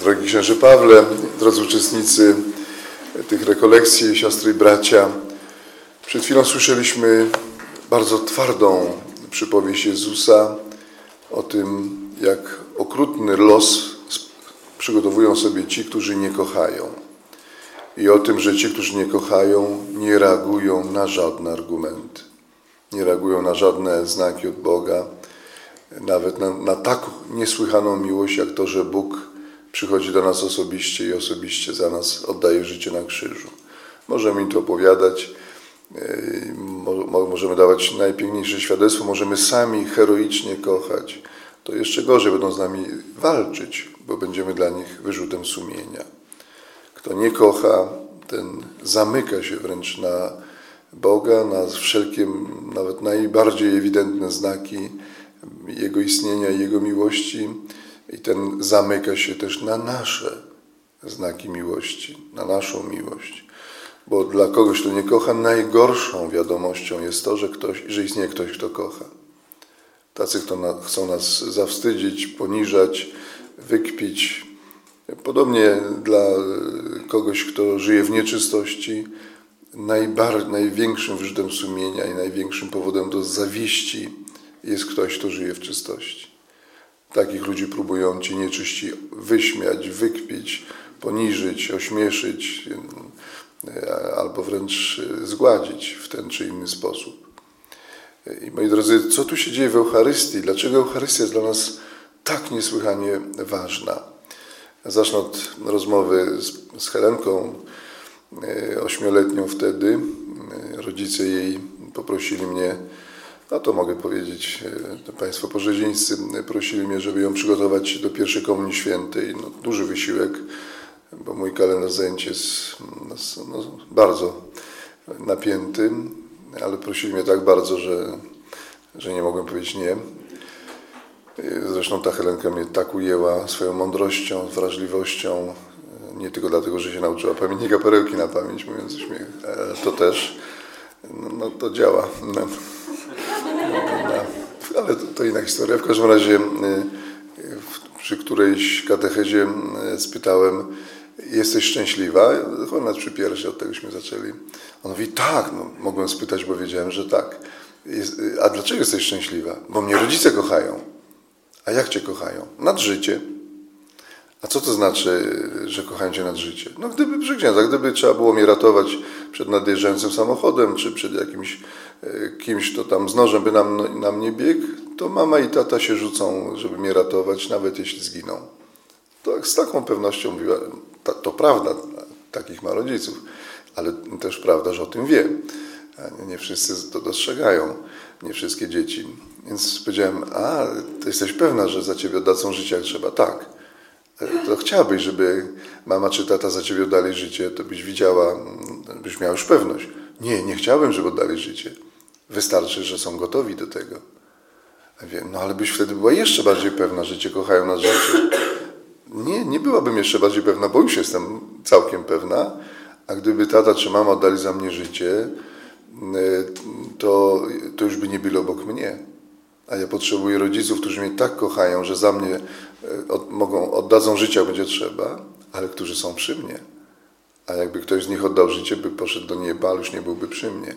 Drogi księży Pawle, drodzy uczestnicy tych rekolekcji, siostry i bracia, przed chwilą słyszeliśmy bardzo twardą przypowieść Jezusa o tym, jak okrutny los przygotowują sobie ci, którzy nie kochają. I o tym, że ci, którzy nie kochają, nie reagują na żadne argumenty, nie reagują na żadne znaki od Boga, nawet na, na tak niesłychaną miłość, jak to, że Bóg przychodzi do nas osobiście i osobiście za nas oddaje życie na krzyżu. Możemy im to opowiadać, możemy dawać najpiękniejsze świadectwo, możemy sami heroicznie kochać. To jeszcze gorzej będą z nami walczyć, bo będziemy dla nich wyrzutem sumienia. Kto nie kocha, ten zamyka się wręcz na Boga, na wszelkie, nawet najbardziej ewidentne znaki Jego istnienia i Jego miłości i ten zamyka się też na nasze znaki miłości, na naszą miłość. Bo dla kogoś, kto nie kocha, najgorszą wiadomością jest to, że, ktoś, że istnieje ktoś, kto kocha. Tacy, kto na, chcą nas zawstydzić, poniżać, wykpić. Podobnie dla kogoś, kto żyje w nieczystości, najbar, największym wyrzutem sumienia i największym powodem do zawiści jest ktoś, kto żyje w czystości. Takich ludzi próbują ci nieczyści wyśmiać, wykpić, poniżyć, ośmieszyć e, albo wręcz e, zgładzić w ten czy inny sposób. I moi drodzy, co tu się dzieje w Eucharystii? Dlaczego Eucharystia jest dla nas tak niesłychanie ważna? Zacznę od rozmowy z, z Helenką, e, ośmioletnią wtedy. Rodzice jej poprosili mnie, no to mogę powiedzieć, e, Państwo pożezińscy prosili mnie, żeby ją przygotować do pierwszej Komunii Świętej. No, duży wysiłek, bo mój kalendarz zajęć jest no, no, bardzo napięty, ale prosili mnie tak bardzo, że, że nie mogłem powiedzieć nie. Zresztą ta Helenka mnie tak ujęła swoją mądrością, wrażliwością, nie tylko dlatego, że się nauczyła pamiętnika perełki na pamięć, mówiąc śmiech, to też, no, no to działa. No ale to, to, inna historia. W każdym razie y, przy którejś katechezie y, spytałem, jesteś szczęśliwa? Chyba nawet przy pierwszej, od tegośmy zaczęli. On mówi, tak, no, mogłem spytać, bo wiedziałem, że tak. Jest, y, a dlaczego jesteś szczęśliwa? Bo mnie rodzice kochają. A jak cię kochają? Nad życie. A co to znaczy, że kochają cię nad życie? No gdyby, proszę księdza, gdyby trzeba było mnie ratować przed nadjeżdżającym samochodem, czy przed jakimś e, kimś, kto tam z nożem by nam, na mnie biegł, to mama i tata się rzucą, żeby mnie ratować, nawet jeśli zginą. To z taką pewnością mówiła, to prawda, takich ma rodziców, ale też prawda, że o tym wie. Nie wszyscy to dostrzegają, nie wszystkie dzieci. Więc powiedziałem, a, jesteś pewna, że za ciebie oddadzą życie jak trzeba? Tak to chciałabyś, żeby mama czy tata za ciebie oddali życie, to byś widziała, byś miała już pewność. Nie, nie chciałbym, żeby oddali życie. Wystarczy, że są gotowi do tego. No ale byś wtedy była jeszcze bardziej pewna, że cię kochają na życie. Nie, nie byłabym jeszcze bardziej pewna, bo już jestem całkiem pewna. A gdyby tata czy mama oddali za mnie życie, to, to już by nie byli obok mnie. A ja potrzebuję rodziców, którzy mnie tak kochają, że za mnie e, od, mogą, oddadzą życie, jak będzie trzeba, ale którzy są przy mnie. A jakby ktoś z nich oddał życie, by poszedł do nieba, ale już nie byłby przy mnie.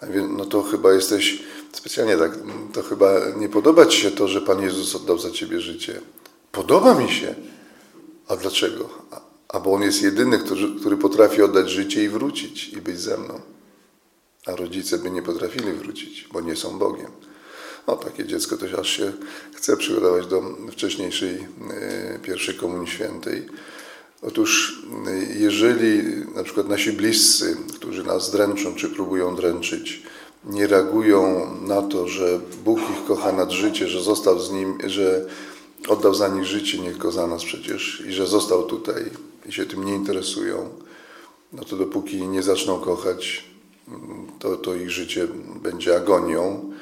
A więc, no to chyba jesteś, specjalnie tak, to chyba nie podoba Ci się to, że Pan Jezus oddał za Ciebie życie. Podoba mi się. A dlaczego? A, a bo On jest jedyny, który, który potrafi oddać życie i wrócić i być ze mną. A rodzice by nie potrafili wrócić, bo nie są Bogiem no takie dziecko to aż się chce przygotować do wcześniejszej e, pierwszej Komunii Świętej. Otóż e, jeżeli na przykład nasi bliscy, którzy nas dręczą czy próbują dręczyć, nie reagują na to, że Bóg ich kocha nad życie, że został z nim, że oddał za nich życie, nie tylko za nas przecież, i że został tutaj i się tym nie interesują, no to dopóki nie zaczną kochać, to, to ich życie będzie agonią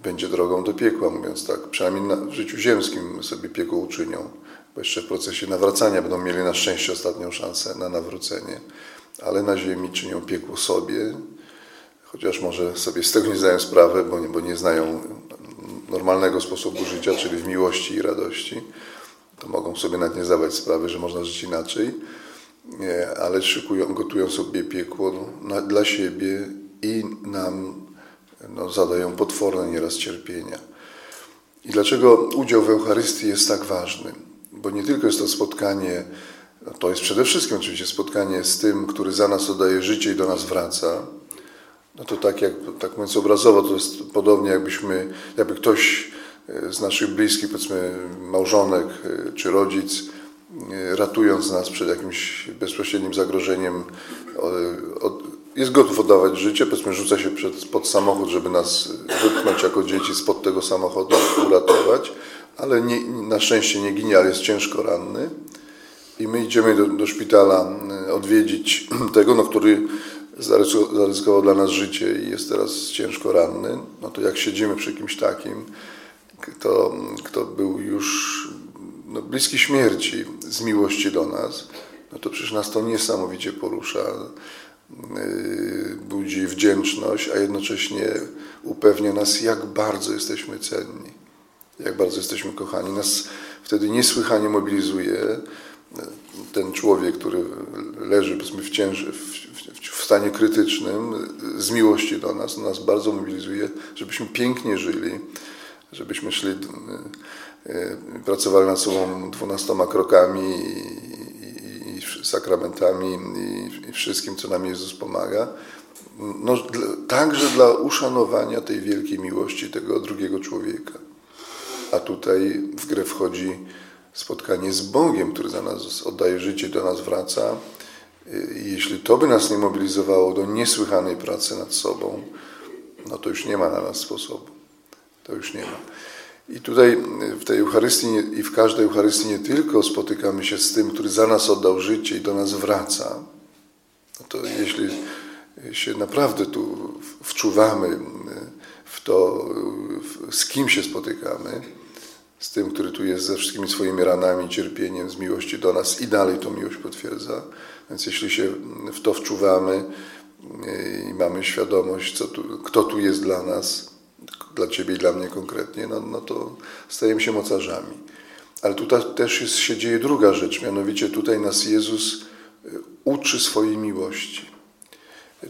i będzie drogą do piekła, mówiąc tak. Przynajmniej na, w życiu ziemskim sobie piekło uczynią, bo jeszcze w procesie nawracania będą mieli na szczęście ostatnią szansę na nawrócenie, ale na ziemi czynią piekło sobie, chociaż może sobie z tego nie zdają sprawy, bo nie, bo nie znają normalnego sposobu życia, czyli w miłości i radości. to mogą sobie nawet nie zdawać sprawy, że można żyć inaczej, ale szykują, gotują sobie piekło no, dla siebie i nam no, zadają potworne nieraz cierpienia. I dlaczego udział w Eucharystii jest tak ważny? Bo nie tylko jest to spotkanie, no to jest przede wszystkim oczywiście spotkanie z tym, który za nas oddaje życie i do nas wraca. No to tak jak, tak mówiąc obrazowo, to jest podobnie jakbyśmy, jakby ktoś e, z naszych bliskich, powiedzmy małżonek e, czy rodzic, e, ratując nas przed jakimś bezpośrednim zagrożeniem, jest gotów oddawać życie, powiedzmy rzuca się przed, pod samochód, żeby nas wypchnąć jako dzieci spod tego samochodu, uratować, ale nie, na szczęście nie ginie, ale jest ciężko ranny. I my idziemy do, do szpitala e, odwiedzić tego, no, który zaryzykował dla nas życie i jest teraz ciężko ranny. No to jak siedzimy przy kimś takim, kto, kto był już no, bliski śmierci z miłości do nas, no to przecież nas to niesamowicie porusza. Y, budzi wdzięczność, a jednocześnie upewnia nas, jak bardzo jesteśmy cenni, jak bardzo jesteśmy kochani. Nas wtedy niesłychanie mobilizuje ten człowiek, który leży powiedzmy w, w, w stanie krytycznym, z miłości do nas, nas bardzo mobilizuje, żebyśmy pięknie żyli, żebyśmy szli, y, y, pracowali nad sobą dwunastoma krokami sakramentami i, wszystkim, co nam Jezus pomaga. No, także dla uszanowania tej wielkiej miłości tego drugiego człowieka. A tutaj w grę wchodzi spotkanie z Bogiem, który za nas oddaje życie, do nas wraca. I jeśli to by nas nie mobilizowało do niesłychanej pracy nad sobą, no to już nie ma na nas sposobu. To już nie ma. I tutaj w tej Eucharystii i w każdej Eucharystii nie tylko spotykamy się z tym, który za nas oddał życie i do nas wraca. No to jeśli się naprawdę tu wczuwamy w to, z kim się spotykamy, z tym, który tu jest ze wszystkimi swoimi ranami, cierpieniem, z miłości do nas i dalej tą miłość potwierdza. Więc jeśli się w to wczuwamy i mamy świadomość, tu, kto tu jest dla nas, dla Ciebie i dla mnie konkretnie, no, no to stajemy się mocarzami. Ale tutaj też jest, się dzieje druga rzecz, mianowicie tutaj nas Jezus y, uczy swojej miłości.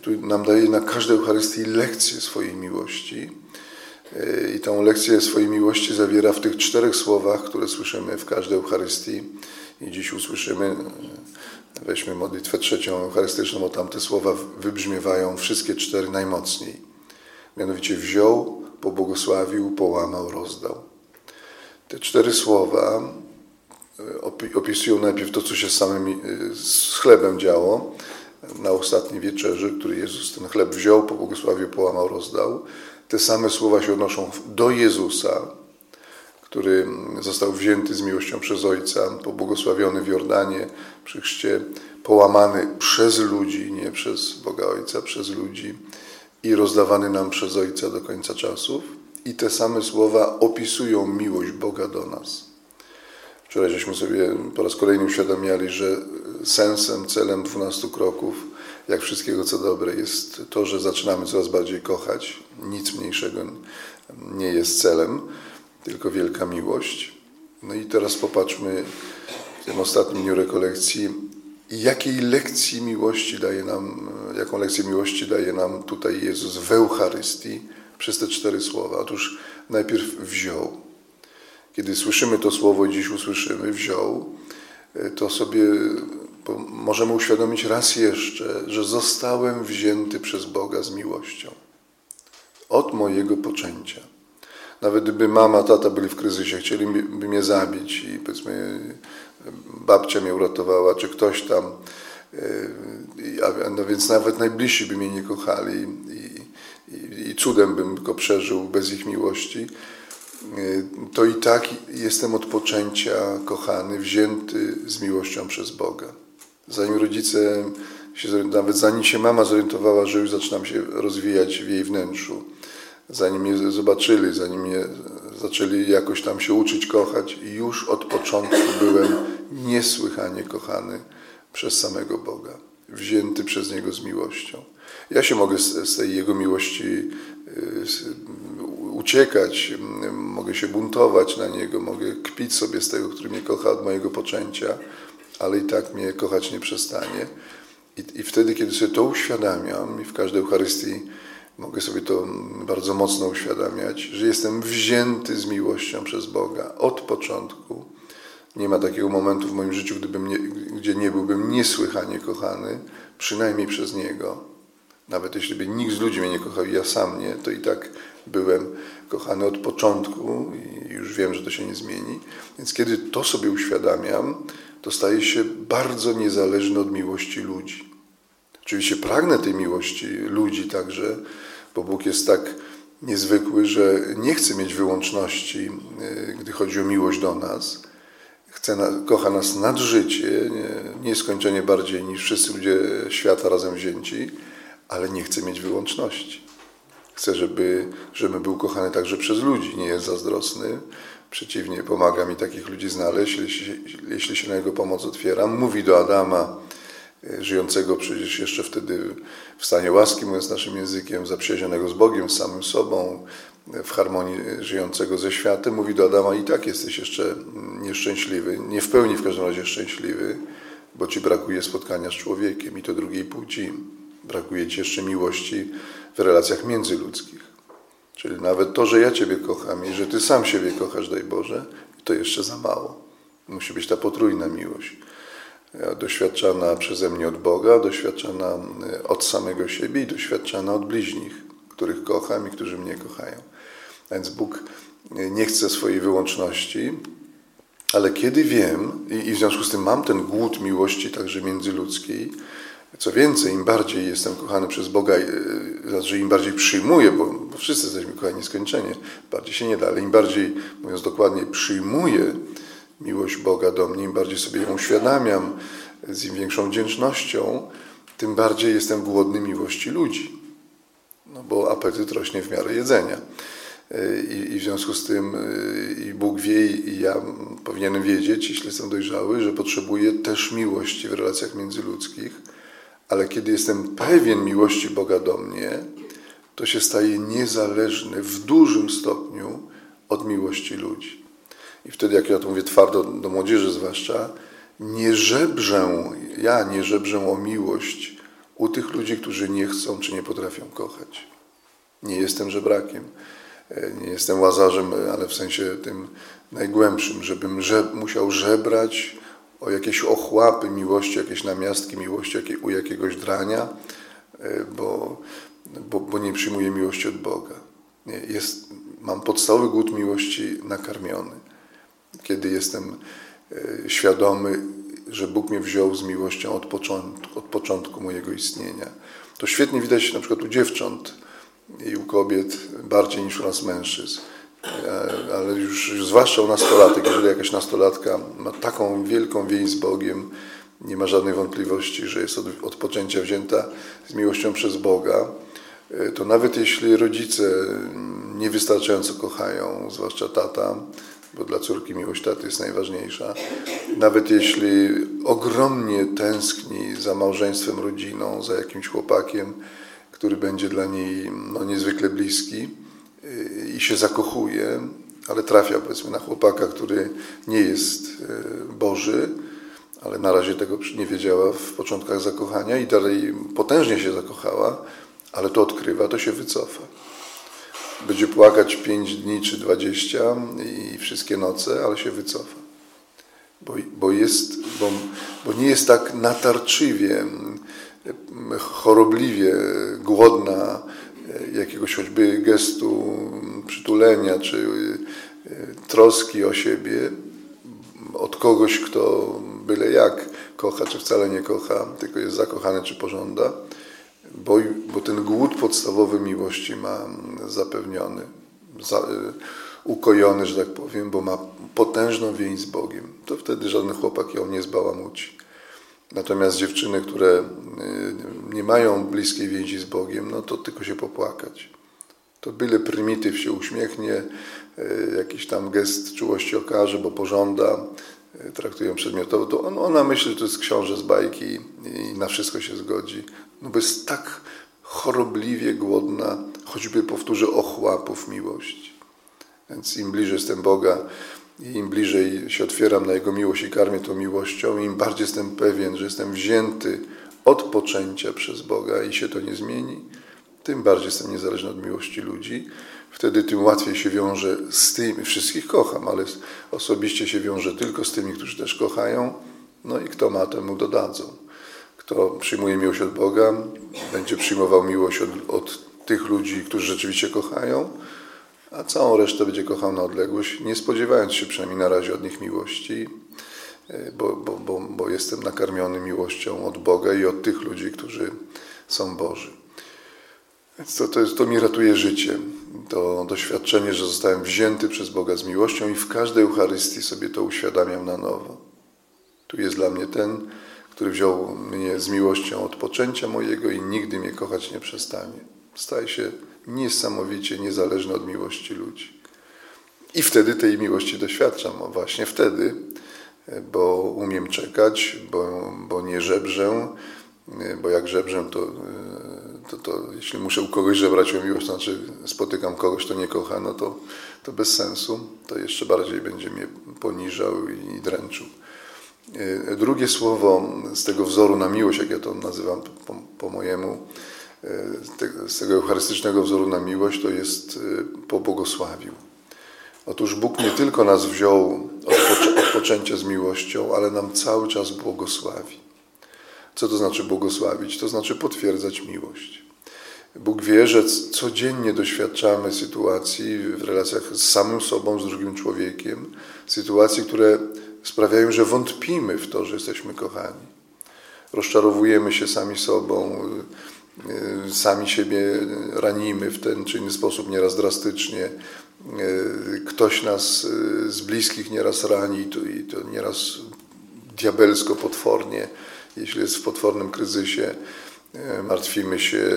Tu nam daje na każdej Eucharystii lekcję swojej miłości. Y, I tą lekcję swojej miłości zawiera w tych czterech słowach, które słyszymy w każdej Eucharystii. I dziś usłyszymy, y, weźmy modlitwę trzecią eucharystyczną, bo tamte słowa wybrzmiewają wszystkie cztery najmocniej. Mianowicie wziął, pobłogosławił, połamał, rozdał. Te cztery słowa e, opisują najpierw to, co się z samym e, z chlebem działo na ostatniej wieczerzy, który Jezus ten chleb wziął, pobłogosławił, połamał, rozdał. Te same słowa się odnoszą do Jezusa, który został wzięty z miłością przez Ojca, pobłogosławiony w Jordanie przy chrzcie, połamany przez ludzi, nie przez Boga Ojca, przez ludzi i rozdawany nam przez Ojca do końca czasów. I te same słowa opisują miłość Boga do nas. Wczoraj żeśmy sobie po raz kolejny uświadamiali, że sensem, celem dwunastu kroków, jak wszystkiego co dobre, jest to, że zaczynamy coraz bardziej kochać. Nic mniejszego nie jest celem, tylko wielka miłość. No i teraz popatrzmy w tym ostatnim dniu rekolekcji, jakiej lekcji miłości daje nam, jaką lekcję miłości daje nam tutaj Jezus w Eucharystii przez te cztery słowa. Otóż najpierw wziął. Kiedy słyszymy to słowo i dziś usłyszymy wziął, to sobie możemy uświadomić raz jeszcze, że zostałem wzięty przez Boga z miłością. Od mojego poczęcia. Nawet gdyby mama, tata byli w kryzysie, chcieliby mnie zabić i powiedzmy babcia mnie uratowała, czy ktoś tam, e, no więc nawet najbliżsi by mnie nie kochali i, i, i cudem bym go przeżył bez ich miłości, e, to i tak jestem od poczęcia kochany, wzięty z miłością przez Boga. Zanim rodzice się, nawet zanim się mama zorientowała, że już zaczynam się rozwijać w jej wnętrzu, zanim mnie zobaczyli, zanim mnie zaczęli jakoś tam się uczyć kochać i już od początku byłem niesłychanie kochany przez samego Boga, wzięty przez Niego z miłością. Ja się mogę z, tej Jego miłości y, uciekać, mogę się buntować na niego, mogę kpić sobie z tego, który mnie kocha od mojego poczęcia, ale i tak mnie kochać nie przestanie. I, I wtedy, kiedy sobie to uświadamiam i w każdej Eucharystii mogę sobie to bardzo mocno uświadamiać, że jestem wzięty z miłością przez Boga od początku. Nie ma takiego momentu w moim życiu, gdybym nie, gdzie nie byłbym niesłychanie kochany, przynajmniej przez Niego. Nawet jeśli by nikt z ludzi mnie nie kochał i ja sam nie, to i tak byłem kochany od początku i już wiem, że to się nie zmieni. Więc kiedy to sobie uświadamiam, to staję się bardzo niezależny od miłości ludzi. Oczywiście pragnę tej miłości ludzi także, bo Bóg jest tak niezwykły, że nie chce mieć wyłączności, y, gdy chodzi o miłość do nas. Chce, kocha nas nad życie, nieskończenie bardziej niż wszyscy ludzie świata razem wzięci, ale nie chce mieć wyłączności. Chce, żeby, żeby był kochany także przez ludzi, nie jest zazdrosny. Przeciwnie, pomaga mi takich ludzi znaleźć, jeśli, jeśli się na jego pomoc otwieram. Mówi do Adama, żyjącego przecież jeszcze wtedy w stanie łaski, mówiąc naszym językiem, zaprzyjaźnionego z Bogiem, z samym sobą, e, w harmonii e, żyjącego ze światem, mówi do Adama, i tak jesteś jeszcze nieszczęśliwy, nie w pełni w każdym razie szczęśliwy, bo ci brakuje spotkania z człowiekiem i to drugiej płci. Brakuje ci jeszcze miłości w relacjach międzyludzkich. Czyli nawet to, że ja Ciebie kocham i że Ty sam siebie kochasz, daj Boże, to jeszcze za mało. Musi być ta potrójna miłość. Doświadczana przeze mnie od Boga, doświadczana e, od samego siebie i doświadczana od bliźnich, których kocham i którzy mnie kochają. A więc Bóg e, nie chce swojej wyłączności, ale kiedy wiem i w związku z tym mam ten głód miłości także międzyludzkiej, co więcej, im bardziej jestem kochany przez Boga, e, znaczy im bardziej przyjmuję, bo, bo wszyscy jesteśmy kochani nieskończenie, bardziej się nie da, ale im bardziej, mówiąc dokładnie, przyjmuję miłość Boga do mnie, im bardziej sobie ją uświadamiam z im większą wdzięcznością, tym bardziej jestem głodny miłości ludzi. No bo apetyt rośnie w miarę jedzenia. I, I, w związku z tym i Bóg wie, i ja powinienem wiedzieć, jeśli jestem dojrzały, że potrzebuję też miłości w relacjach międzyludzkich ale kiedy jestem pewien miłości Boga do mnie, to się staje niezależny w dużym stopniu od miłości ludzi. I wtedy, jak ja to mówię twardo do młodzieży zwłaszcza, nie żebrzę, ja nie żebrzę o miłość u tych ludzi, którzy nie chcą czy nie potrafią kochać. Nie jestem żebrakiem, e, nie jestem łazarzem, ale w sensie tym najgłębszym, żebym żeb, musiał żebrać o jakieś ochłapy miłości, jakieś namiastki miłości u jakiegoś drania, e, bo, bo, bo nie przyjmuję miłości od Boga. Nie, jest, mam podstawowy głód miłości nakarmiony. Kiedy jestem e, świadomy, że Bóg mnie wziął z miłością od początku, od początku mojego istnienia. To świetnie widać na przykład u dziewcząt i u kobiet bardziej niż u nas mężczyzn. E, ale już, już zwłaszcza u nastolatek, jeżeli jakaś nastolatka ma taką wielką więź z Bogiem, nie ma żadnej wątpliwości, że jest od, od poczęcia wzięta z miłością przez Boga, e, to nawet jeśli rodzice niewystarczająco kochają, zwłaszcza tata, bo dla córki miłość taty jest najważniejsza, nawet jeśli ogromnie tęskni za małżeństwem, rodziną, za jakimś chłopakiem, który będzie dla niej no, niezwykle bliski, i się zakochuje, ale trafia powiedzmy na chłopaka, który nie jest e, Boży, ale na razie tego nie wiedziała w początkach zakochania i dalej potężnie się zakochała, ale to odkrywa, to się wycofa. Będzie płakać pięć dni czy dwadzieścia i wszystkie noce, ale się wycofa. Bo, bo, jest, bo, bo nie jest tak natarczywie, chorobliwie głodna jakiegoś choćby gestu przytulenia czy e, troski o siebie od kogoś, kto byle jak kocha, czy wcale nie kocha, tylko jest zakochany czy pożąda, bo, bo ten głód podstawowy miłości ma zapewniony, za, e, ukojony, że tak powiem, bo ma potężną więź z Bogiem. To wtedy żaden chłopak ją nie zbałamuci. Natomiast dziewczyny, które y, nie mają bliskiej więzi z Bogiem, no to tylko się popłakać. To byle prymityw się uśmiechnie, y, jakiś tam gest czułości okaże, bo pożąda, y, traktują przedmiotowo, to on, ona myśli, że to jest książę z bajki i na wszystko się zgodzi. No bo jest tak chorobliwie głodna, choćby powtórzę, ochłapów miłości. Więc im bliżej jestem Boga i im bliżej się otwieram na Jego miłość i karmię tą miłością, im bardziej jestem pewien, że jestem wzięty od poczęcia przez Boga i się to nie zmieni, tym bardziej jestem niezależny od miłości ludzi. Wtedy tym łatwiej się wiąże z tymi, wszystkich kocham, ale osobiście się wiąże tylko z tymi, którzy też kochają. No i kto ma, temu dodadzą. Kto przyjmuje miłość od Boga, będzie przyjmował miłość od, od tych ludzi, którzy rzeczywiście kochają, a całą resztę będzie kochał na odległość, nie spodziewając się przynajmniej na razie od nich miłości, e, bo, bo, bo, bo jestem nakarmiony miłością od Boga i od tych ludzi, którzy są Boży. To, to, jest, to mi ratuje życie. To doświadczenie, że zostałem wzięty przez Boga z miłością i w każdej Eucharystii sobie to uświadamiam na nowo. Tu jest dla mnie ten, który wziął mnie z miłością od poczęcia mojego i nigdy mnie kochać nie przestanie. Staje się niesamowicie niezależny od miłości ludzi. I wtedy tej miłości doświadczam, właśnie wtedy, bo umiem czekać, bo, bo nie żebrzę, bo jak żebrzę, to, to, to jeśli muszę u kogoś żebrać o miłość, to znaczy spotykam kogoś, kto nie kocha, no to, to bez sensu, to jeszcze bardziej będzie mnie poniżał i dręczył. E, drugie słowo z tego wzoru na miłość, jak ja to nazywam po, po mojemu, e, z tego eucharystycznego wzoru na miłość, to jest e, pobłogosławił. Otóż Bóg nie tylko nas wziął od poczęcia z miłością, ale nam cały czas błogosławi. Co to znaczy błogosławić? To znaczy potwierdzać miłość. Bóg wie, że codziennie doświadczamy sytuacji w relacjach z samym sobą, z drugim człowiekiem, sytuacji, które sprawiają, że wątpimy w to, że jesteśmy kochani. Rozczarowujemy się sami sobą, y, sami siebie ranimy w ten czy inny sposób, nieraz drastycznie. Y, ktoś nas y, z bliskich nieraz rani i to nieraz diabelsko, potwornie, jeśli jest w potwornym kryzysie. Martwimy się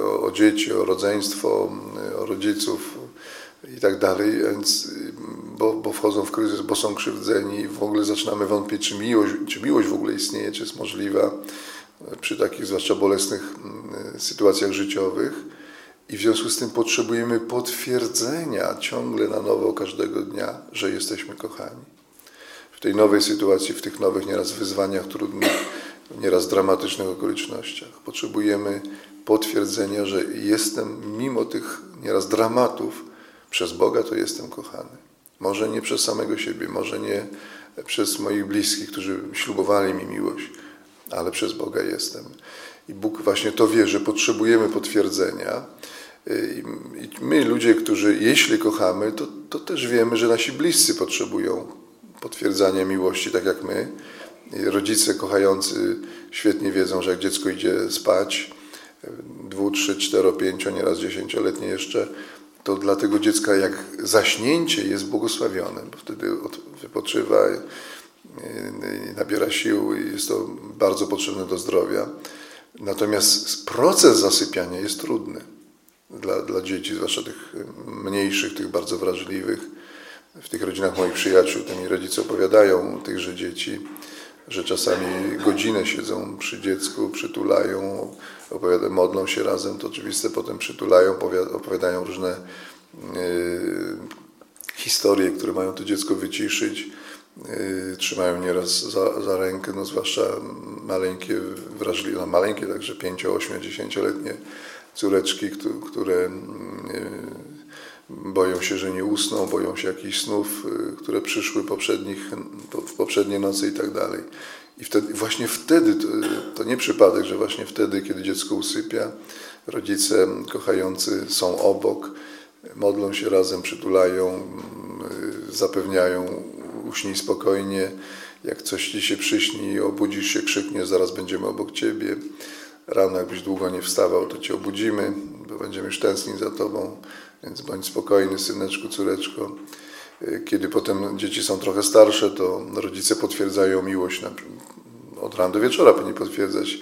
o, o dzieci, o rodzeństwo, o rodziców i tak dalej, więc bo, bo wchodzą w kryzys, bo są krzywdzeni, w ogóle zaczynamy wątpić, czy miłość, czy miłość w ogóle istnieje, czy jest możliwa przy takich zwłaszcza bolesnych sytuacjach życiowych. I w związku z tym potrzebujemy potwierdzenia ciągle na nowo każdego dnia, że jesteśmy kochani. Tej nowej sytuacji, w tych nowych nieraz wyzwaniach trudnych, nieraz dramatycznych okolicznościach. Potrzebujemy potwierdzenia, że jestem mimo tych nieraz dramatów przez Boga, to jestem kochany. Może nie przez samego siebie, może nie przez moich bliskich, którzy ślubowali mi miłość, ale przez Boga jestem. I Bóg właśnie to wie, że potrzebujemy potwierdzenia. I my, ludzie, którzy jeśli kochamy, to, to też wiemy, że nasi bliscy potrzebują potwierdzania miłości, tak jak my. Rodzice kochający świetnie wiedzą, że jak dziecko idzie spać, dwu, trzy, cztero, pięcio, nieraz dziesięcioletnie jeszcze, to dla tego dziecka jak zaśnięcie jest błogosławione, bo wtedy wypoczywa, nabiera sił i jest to bardzo potrzebne do zdrowia. Natomiast proces zasypiania jest trudny dla, dla dzieci, zwłaszcza tych mniejszych, tych bardzo wrażliwych. W tych rodzinach moich przyjaciół, to mi rodzice opowiadają tychże dzieci, że czasami godzinę siedzą przy dziecku, przytulają, modlą się razem, to oczywiste, potem przytulają, opowiadają różne y, historie, które mają to dziecko wyciszyć. Y, trzymają nieraz za, za rękę, no zwłaszcza maleńkie, wrażliwe, no maleńkie, także 5, 8, 10-letnie córeczki, które y, boją się, że nie usną, boją się jakichś snów, które przyszły poprzednich, w poprzedniej nocy i tak dalej. I wtedy, właśnie wtedy, to, to nie przypadek, że właśnie wtedy, kiedy dziecko usypia, rodzice kochający są obok, modlą się razem, przytulają, zapewniają, uśnij spokojnie, jak coś ci się przyśni, obudzisz się, krzyknie, zaraz będziemy obok ciebie. Rano, jakbyś długo nie wstawał, to cię obudzimy, bo będziemy już tęsknić za tobą, więc bądź spokojny, syneczku, córeczko. Kiedy potem dzieci są trochę starsze, to rodzice potwierdzają miłość. Od rana do wieczora powinni potwierdzać.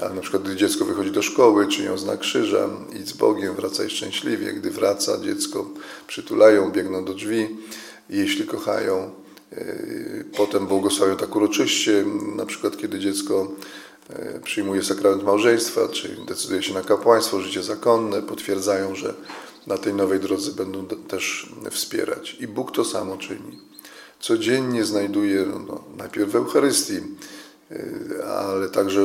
Ale na przykład, gdy dziecko wychodzi do szkoły, czynią znak krzyża, idź z Bogiem, wracaj szczęśliwie. Gdy wraca, dziecko przytulają, biegną do drzwi. Jeśli kochają, yy, potem błogosławią tak uroczyście, na przykład kiedy dziecko yy, przyjmuje sakrament małżeństwa, czy decyduje się na kapłaństwo, życie zakonne, potwierdzają, że na tej nowej drodze będą też wspierać. I Bóg to samo czyni. Codziennie znajduje, no, najpierw w Eucharystii, y, ale także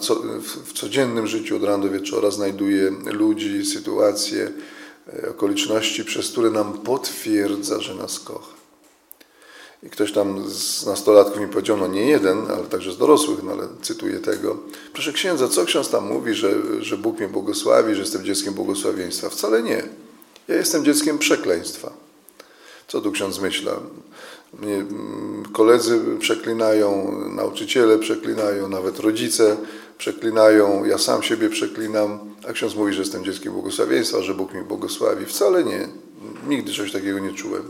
co, w codziennym życiu od rana do wieczora znajduje ludzi, sytuacje, y, okoliczności, przez które nam potwierdza, że nas kocha. I ktoś tam z nastolatków mi powiedział, no nie jeden, ale także z dorosłych, no ale cytuję tego. Proszę księdza, co ksiądz tam mówi, że, że Bóg mnie błogosławi, że jestem dzieckiem błogosławieństwa? Wcale nie. Ja jestem dzieckiem przekleństwa. Co tu ksiądz myśla? Mnie mm, koledzy przeklinają, nauczyciele przeklinają, nawet rodzice przeklinają, ja sam siebie przeklinam, a ksiądz mówi, że jestem dzieckiem błogosławieństwa, że Bóg mi błogosławi. Wcale nie. Nigdy czegoś takiego nie czułem.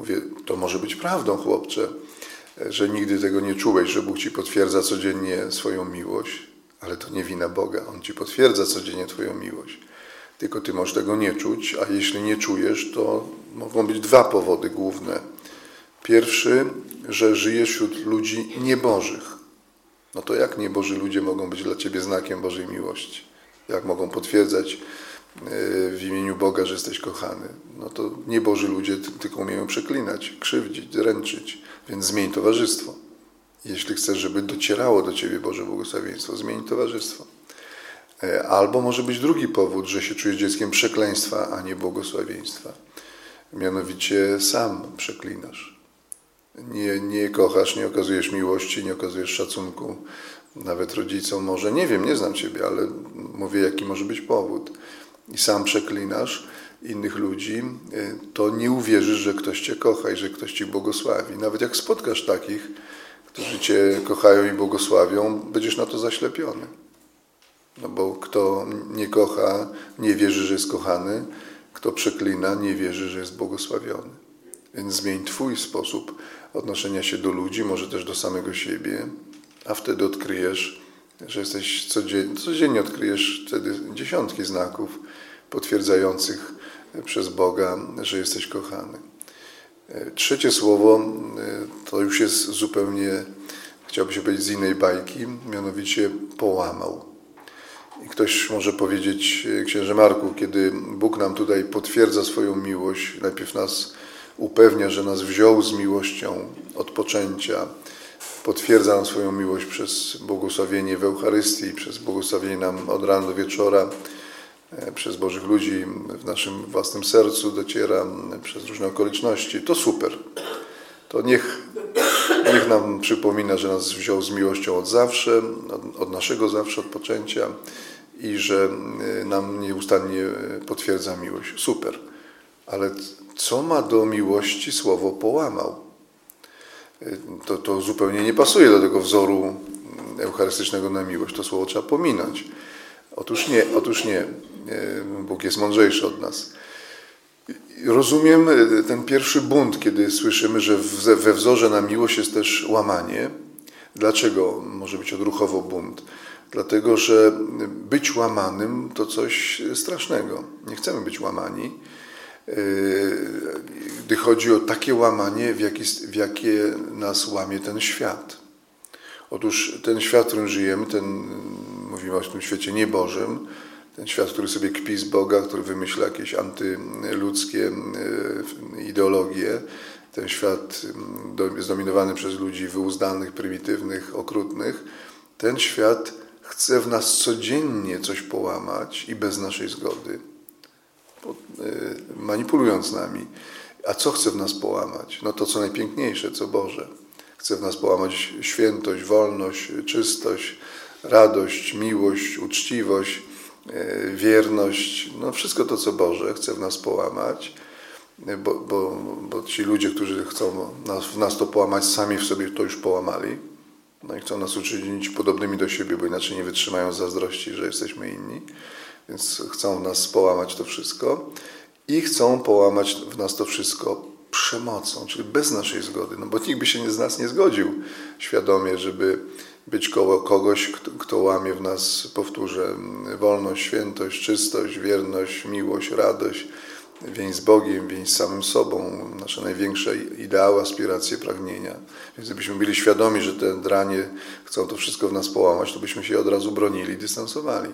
Mówię, to może być prawdą, chłopcze, że nigdy tego nie czułeś, że Bóg ci potwierdza codziennie swoją miłość, ale to nie wina Boga. On ci potwierdza codziennie Twoją miłość. Tylko Ty możesz tego nie czuć, a jeśli nie czujesz, to mogą być dwa powody główne. Pierwszy, że żyjesz wśród ludzi niebożych. No to jak nieboży ludzie mogą być dla Ciebie znakiem Bożej miłości? Jak mogą potwierdzać w imieniu Boga, że jesteś kochany, no to nieboży ludzie tylko umieją przeklinać, krzywdzić, dręczyć, więc zmień towarzystwo. Jeśli chcesz, żeby docierało do ciebie Boże błogosławieństwo, zmień towarzystwo. E, albo może być drugi powód, że się czujesz dzieckiem przekleństwa, a nie błogosławieństwa. Mianowicie sam przeklinasz. Nie, nie kochasz, nie okazujesz miłości, nie okazujesz szacunku nawet rodzicom. Może nie wiem, nie znam Ciebie, ale mówię, jaki może być powód i sam przeklinasz innych ludzi, y, to nie uwierzysz, że ktoś Cię kocha i że ktoś Ci błogosławi. Nawet jak spotkasz takich, którzy Cię kochają i błogosławią, będziesz na to zaślepiony. No bo kto nie kocha, nie wierzy, że jest kochany, kto przeklina, nie wierzy, że jest błogosławiony. Więc zmień Twój sposób odnoszenia się do ludzi, może też do samego siebie, a wtedy odkryjesz, że jesteś codziennie, codziennie odkryjesz wtedy dziesiątki znaków potwierdzających przez Boga, że jesteś kochany. Trzecie słowo to już jest zupełnie, chciałby się powiedzieć, z innej bajki, mianowicie połamał. I ktoś może powiedzieć, księże Marku, kiedy Bóg nam tutaj potwierdza swoją miłość, najpierw nas upewnia, że nas wziął z miłością od poczęcia, potwierdza nam swoją miłość przez błogosławienie w Eucharystii, przez błogosławienie nam od rana do wieczora, e, przez Bożych ludzi w naszym własnym sercu dociera, przez różne okoliczności. To super. To niech, niech nam przypomina, że nas wziął z miłością od zawsze, od, od naszego zawsze, od poczęcia i że e, nam nieustannie potwierdza miłość. Super. Ale co ma do miłości słowo połamał? to, to zupełnie nie pasuje do tego wzoru eucharystycznego na miłość. To słowo trzeba pominąć. Otóż nie, otóż nie. Bóg jest mądrzejszy od nas. Rozumiem e, ten pierwszy bunt, kiedy słyszymy, że we wzorze na miłość jest też łamanie. Dlaczego może być odruchowo bunt? Dlatego, że być łamanym to coś strasznego. Nie chcemy być łamani. Yy, gdy chodzi o takie łamanie, w jakie, w jakie nas łamie ten świat. Otóż ten świat, w którym żyjemy, ten, mówimy o tym świecie niebożym, ten świat, który sobie kpi z Boga, który wymyśla jakieś antyludzkie yy, ideologie, ten świat zdominowany przez ludzi wyuzdanych, prymitywnych, okrutnych, ten świat chce w nas codziennie coś połamać i bez naszej zgody. Y, manipulując nami. A co chce w nas połamać? No to, co najpiękniejsze, co Boże. Chce w nas połamać świętość, wolność, czystość, radość, miłość, uczciwość, y, wierność. No wszystko to, co Boże chce w nas połamać. Bo, bo, bo ci ludzie, którzy chcą nas, w nas to połamać, sami w sobie to już połamali. No i chcą nas uczynić podobnymi do siebie, bo inaczej nie wytrzymają zazdrości, że jesteśmy inni. Więc chcą nas połamać to wszystko i chcą połamać w nas to wszystko przemocą, czyli bez naszej zgody. No bo nikt by się z nas nie zgodził świadomie, żeby być koło kogoś, kto, kto łamie w nas, powtórzę, wolność, świętość, czystość, wierność, miłość, radość, więź z Bogiem, więź z samym sobą, nasze największe ideały, aspiracje, pragnienia. Więc gdybyśmy byli świadomi, że te dranie chcą to wszystko w nas połamać, to byśmy się od razu bronili, dystansowali.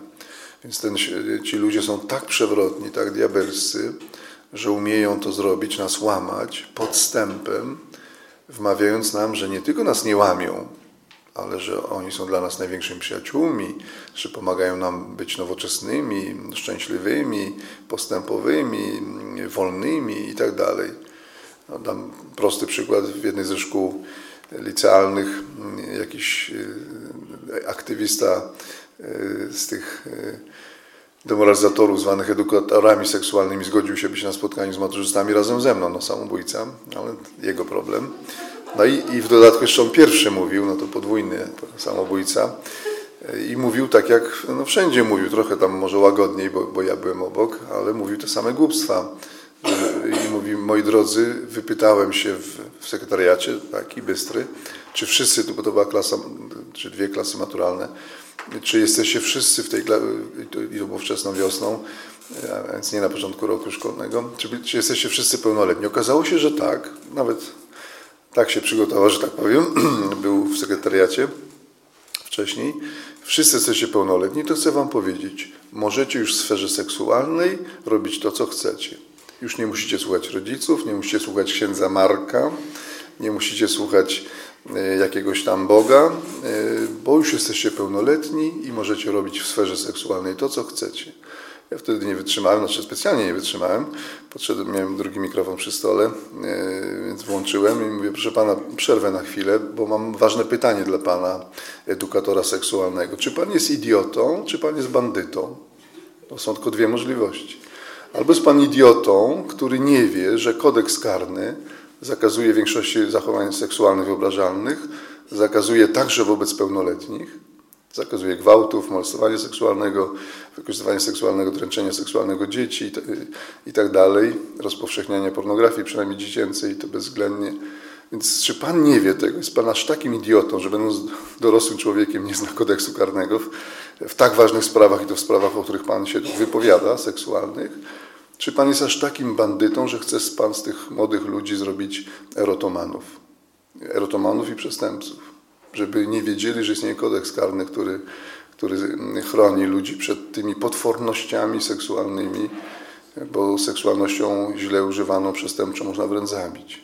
Więc ten, ci ludzie są tak przewrotni, tak diabelscy, że umieją to zrobić, nas łamać podstępem, wmawiając nam, że nie tylko nas nie łamią, ale że oni są dla nas największymi przyjaciółmi, że pomagają nam być nowoczesnymi, szczęśliwymi, postępowymi, wolnymi i tak. No, dam prosty przykład. W jednej ze szkół licealnych jakiś e, aktywista e, z tych e, demoralizatorów zwanych edukatorami seksualnymi zgodził się być na spotkaniu z maturzystami razem ze mną, no samobójca, ale jego problem. No i, i w dodatku jeszcze on pierwszy mówił, no to podwójny samobójca. I mówił tak, jak no wszędzie mówił, trochę tam może łagodniej, bo, bo ja byłem obok, ale mówił te same głupstwa. I mówi, moi drodzy, wypytałem się w, w sekretariacie, taki bystry, czy wszyscy, bo to była klasa, czy dwie klasy maturalne, czy jesteście wszyscy w tej, i to było wczesną wiosną, a więc nie na początku roku szkolnego, czy, czy jesteście wszyscy pełnoletni? Okazało się, że tak, nawet tak się przygotował, że tak powiem, był w sekretariacie wcześniej. Wszyscy jesteście pełnoletni, to chcę wam powiedzieć, możecie już w sferze seksualnej robić to, co chcecie. Już nie musicie słuchać rodziców, nie musicie słuchać księdza Marka, nie musicie słuchać e, jakiegoś tam Boga, e, bo już jesteście pełnoletni i możecie robić w sferze seksualnej to, co chcecie. Ja wtedy nie wytrzymałem, znaczy specjalnie nie wytrzymałem. Podszedłem, miałem drugi mikrofon przy stole, e, więc włączyłem i mówię, proszę pana, przerwę na chwilę, bo mam ważne pytanie dla pana edukatora seksualnego. Czy pan jest idiotą, czy pan jest bandytą? To są tylko dwie możliwości. Albo jest pan idiotą, który nie wie, że kodeks karny zakazuje większości zachowań seksualnych wyobrażalnych, zakazuje także wobec pełnoletnich, zakazuje gwałtów, molestowania seksualnego, wykorzystywania seksualnego, dręczenia seksualnego dzieci i tak dalej, rozpowszechniania pornografii, przynajmniej dziecięcej, to bezwzględnie. Więc czy Pan nie wie tego, jest Pan aż takim idiotą, że będąc dorosłym człowiekiem nie zna kodeksu karnego w, w tak ważnych sprawach i to w sprawach, o których Pan się wypowiada, seksualnych, czy Pan jest aż takim bandytą, że chce Pan z tych młodych ludzi zrobić erotomanów? Erotomanów i przestępców. Żeby nie wiedzieli, że istnieje kodeks karny, który, który chroni ludzi przed tymi potwornościami seksualnymi, bo seksualnością źle używaną przestępczą można wręcz zabić.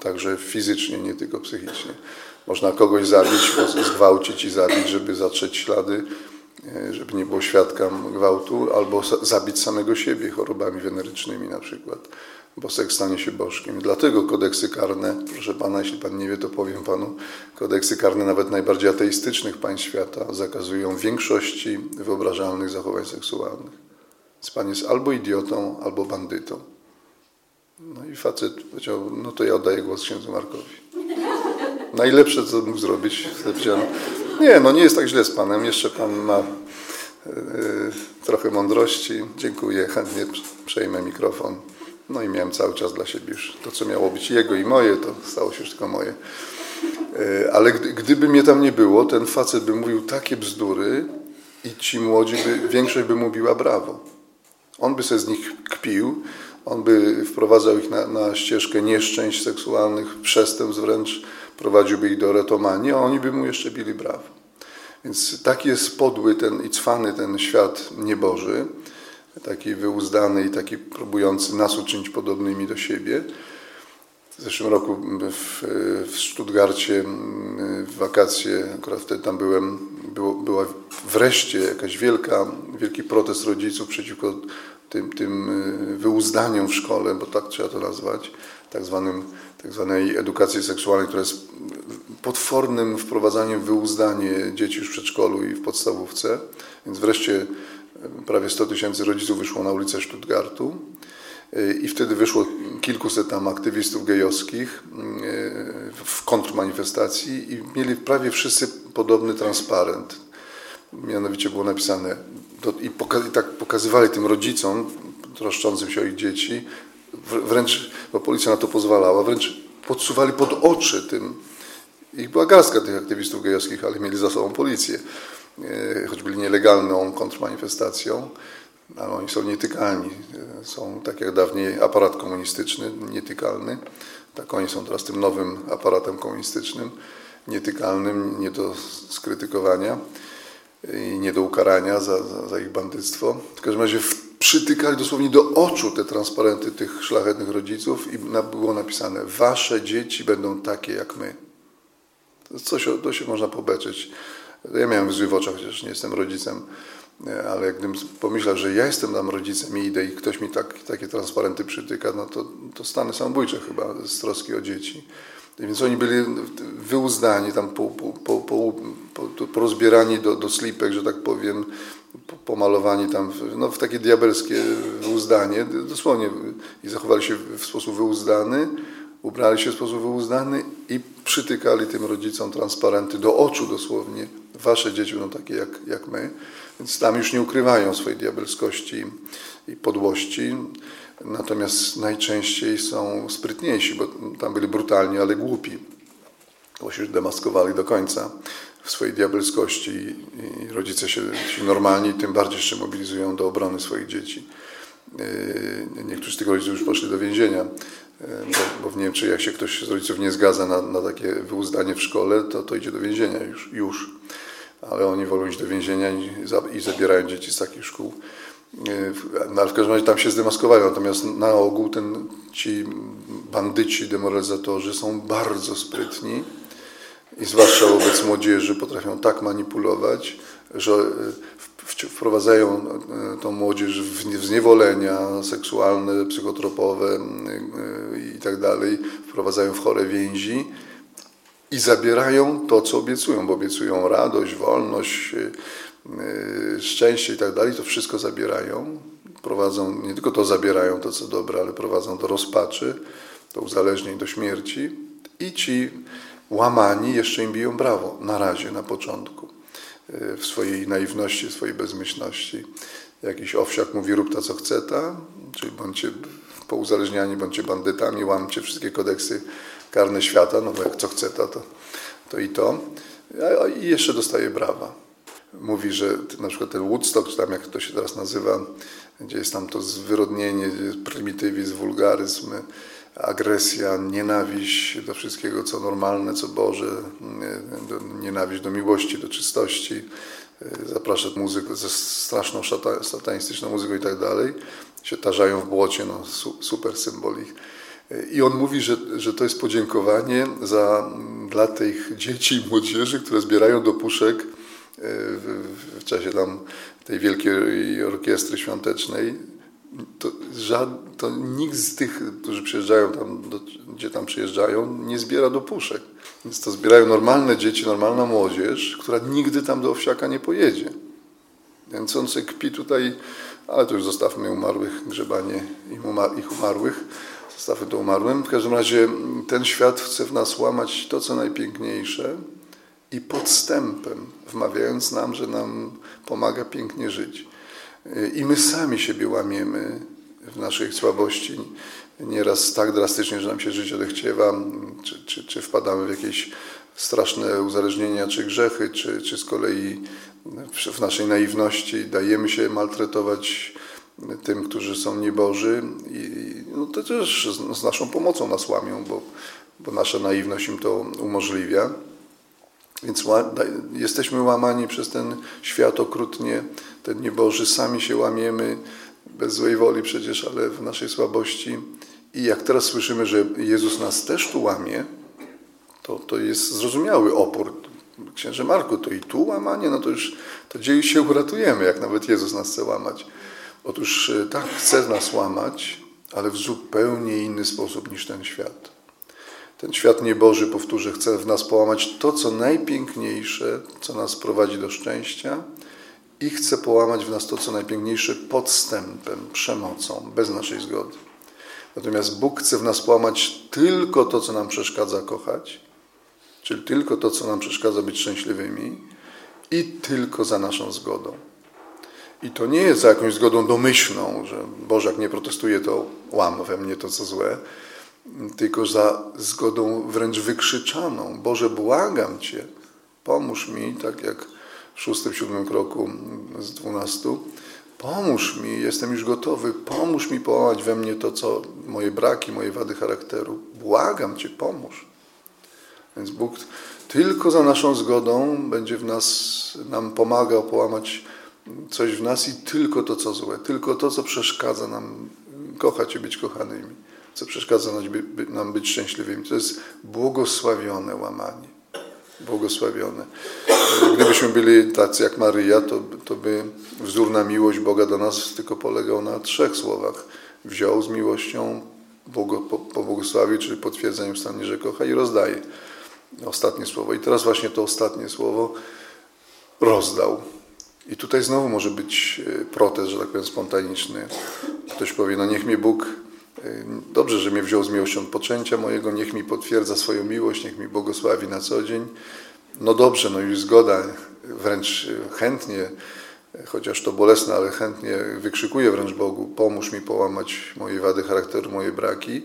Także fizycznie, nie tylko psychicznie. Można kogoś zabić, zgwałcić i zabić, żeby zatrzeć ślady żeby nie było świadka gwałtu, albo zabić samego siebie chorobami wenerycznymi na przykład, bo seks stanie się bożkiem. Dlatego kodeksy karne, proszę Pana, jeśli Pan nie wie, to powiem Panu, kodeksy karne nawet najbardziej ateistycznych państw świata zakazują większości wyobrażalnych zachowań seksualnych. Więc Pan jest albo idiotą, albo bandytą. No i facet powiedział, no to ja oddaję głos księdzu Markowi. Najlepsze, co mógł zrobić, nie, no nie jest tak źle z Panem. Jeszcze Pan ma y, trochę mądrości. Dziękuję, chętnie przejmę mikrofon. No i miałem cały czas dla siebie już to, co miało być jego i moje, to stało się już tylko moje. Y, ale gdy, gdyby mnie tam nie było, ten facet by mówił takie bzdury i ci młodzi, by, większość by mówiła brawo. On by sobie z nich kpił, on by wprowadzał ich na, na ścieżkę nieszczęść seksualnych, przestępstw wręcz, prowadziłby ich do retomanii, a oni by mu jeszcze bili brawo. Więc taki jest podły ten i cwany ten świat nieboży, taki wyuzdany i taki próbujący nas uczynić podobnymi do siebie. W zeszłym roku w, w Stuttgarcie w wakacje, akurat wtedy tam byłem, było, była wreszcie jakaś wielka, wielki protest rodziców przeciwko tym, tym wyuzdaniom w szkole, bo tak trzeba to nazwać, tak zwanym tak zwanej edukacji seksualnej, która jest potwornym wprowadzaniem wyuzdanie dzieci już w przedszkolu i w podstawówce. Więc wreszcie prawie 100 tysięcy rodziców wyszło na ulicę Stuttgartu e, i wtedy wyszło kilkuset tam aktywistów gejowskich e, w kontrmanifestacji i mieli prawie wszyscy podobny transparent. Mianowicie było napisane i, i tak pokazywali tym rodzicom troszczącym się o ich dzieci, wręcz, bo policja na to pozwalała, wręcz podsuwali pod oczy tym. Ich była garstka tych aktywistów gejowskich, ale mieli za sobą policję, e, choć byli nielegalną kontrmanifestacją, ale oni są nietykalni. E, są tak jak dawniej aparat komunistyczny, nietykalny, tak oni są teraz tym nowym aparatem komunistycznym, nietykalnym, nie do skrytykowania. i nie do ukarania za, za, za ich bandyctwo. W każdym razie przytykali dosłownie do oczu te transparenty tych szlachetnych rodziców i było napisane wasze dzieci będą takie jak my. To, się, to się można pobeczyć. Ja miałem łzy w oczach, chociaż nie jestem rodzicem, ale gdybym pomyślał, że ja jestem tam rodzicem i idę i ktoś mi tak, takie transparenty przytyka, no to, to stany samobójcze chyba z troski o dzieci. Więc oni byli wyuzdani, tam po, po, po, po, porozbierani do, do slipek, że tak powiem, pomalowani tam w, no, w takie diabelskie wyuzdanie, dosłownie i zachowali się w sposób wyuzdany, ubrali się w sposób wyuzdany i przytykali tym rodzicom transparenty do oczu dosłownie. Wasze dzieci będą takie jak, jak my. Więc tam już nie ukrywają swojej diabelskości i podłości. Natomiast najczęściej są sprytniejsi, bo tam byli brutalni, ale głupi. Bo się już demaskowali do końca w swojej diabelskości i rodzice się, się normalni tym bardziej jeszcze mobilizują do obrony swoich dzieci. Yy, niektórzy z tych rodziców już poszli do więzienia, bo, bo w Niemczech jak się ktoś z rodziców nie zgadza na, na takie wyuzdanie w szkole, to, to idzie do więzienia już, już. Ale oni wolą iść do więzienia i, i zabierają dzieci z takich szkół. No, ale w każdym razie tam się zdemaskowali, natomiast na ogół ten, ci bandyci, demoralizatorzy są bardzo sprytni i zwłaszcza wobec młodzieży potrafią tak manipulować, że e, wprowadzają e, tą młodzież w zniewolenia seksualne, psychotropowe e, i tak dalej, wprowadzają w chore więzi i zabierają to, co obiecują, bo obiecują radość, wolność, szczęście i tak dalej, to wszystko zabierają. Prowadzą, nie tylko to zabierają, to co dobre, ale prowadzą do rozpaczy, do uzależnień, do śmierci. I ci łamani jeszcze im biją brawo, na razie, na początku, e, w swojej naiwności, w swojej bezmyślności. Jakiś owsiak mówi rób ta co chce ta, czyli bądźcie pouzależniani, bądźcie bandytami, łamcie wszystkie kodeksy karne świata, no bo jak co chce ta, to, to i to. I jeszcze dostaje brawa. Mówi, że na przykład ten Woodstock, czy tam jak to się teraz nazywa, gdzie jest tam to zwyrodnienie, prymitywizm, wulgaryzm, agresja, nienawiść do wszystkiego, co normalne, co Boże, nienawiść do miłości, do czystości, zaprasza muzykę ze straszną satanistyczną muzyką i tak dalej, się tarzają w błocie, no super symbol ich. I on mówi, że, że to jest podziękowanie za, dla tych dzieci i młodzieży, które zbierają do puszek w, w czasie tam tej wielkiej orkiestry świątecznej, to, żad, to nikt z tych, którzy przyjeżdżają tam, do, gdzie tam przyjeżdżają, nie zbiera do puszek. Więc to zbierają normalne dzieci, normalna młodzież, która nigdy tam do owsiaka nie pojedzie. Więc on sobie kpi tutaj, ale to już zostawmy umarłych, grzebanie ich umarłych, zostawmy to umarłym. W każdym razie ten świat chce w nas łamać to, co najpiękniejsze i podstępem, wmawiając nam, że nam pomaga pięknie żyć. I my sami siebie łamiemy w naszej słabości, nieraz tak drastycznie, że nam się życie odechciewa, czy, czy, czy wpadamy w jakieś straszne uzależnienia, czy grzechy, czy, czy z kolei w naszej naiwności dajemy się maltretować tym, którzy są nieboży. I no to też z, z naszą pomocą nas łamią, bo, bo nasza naiwność im to umożliwia. Więc jesteśmy łamani przez ten świat okrutnie, ten nieboży, sami się łamiemy, bez złej woli przecież, ale w naszej słabości. I jak teraz słyszymy, że Jezus nas też tu łamie, to, to jest zrozumiały opór. Księże Marku, to i tu łamanie, no to już to gdzie się uratujemy, jak nawet Jezus nas chce łamać. Otóż e, tak, chce nas łamać, ale w zupełnie inny sposób niż ten świat. Ten świat nieboży, powtórzę, chce w nas połamać to, co najpiękniejsze, co nas prowadzi do szczęścia i chce połamać w nas to, co najpiękniejsze podstępem, przemocą, bez naszej zgody. Natomiast Bóg chce w nas połamać tylko to, co nam przeszkadza kochać, czyli tylko to, co nam przeszkadza być szczęśliwymi i tylko za naszą zgodą. I to nie jest za jakąś zgodą domyślną, że Boże, jak nie protestuje, to łam we mnie to, co złe, tylko za zgodą wręcz wykrzyczaną. Boże, błagam Cię, pomóż mi, tak jak w szóstym, siódmym kroku z dwunastu, pomóż mi, jestem już gotowy, pomóż mi połamać we mnie to, co moje braki, moje wady charakteru. Błagam Cię, pomóż. Więc Bóg tylko za naszą zgodą będzie w nas, nam pomagał połamać coś w nas i tylko to, co złe, tylko to, co przeszkadza nam kochać i być kochanymi, co przeszkadza nam być szczęśliwymi. To jest błogosławione łamanie. Błogosławione. Gdybyśmy byli tacy jak Maryja, to, to by wzór na miłość Boga do nas tylko polegał na trzech słowach. Wziął z miłością, pobłogosławił, czyli potwierdzeniem stanie, że kocha i rozdaje. Ostatnie słowo. I teraz właśnie to ostatnie słowo rozdał. I tutaj znowu może być e, protest, że tak powiem, spontaniczny. Ktoś powie, no niech mnie Bóg, dobrze, że mnie wziął z miłością poczęcia mojego, niech mi potwierdza swoją miłość, niech mi błogosławi na co dzień. No dobrze, no już zgoda, wręcz chętnie, chociaż to bolesne, ale chętnie wykrzykuję wręcz Bogu, pomóż mi połamać moje wady charakteru, moje braki.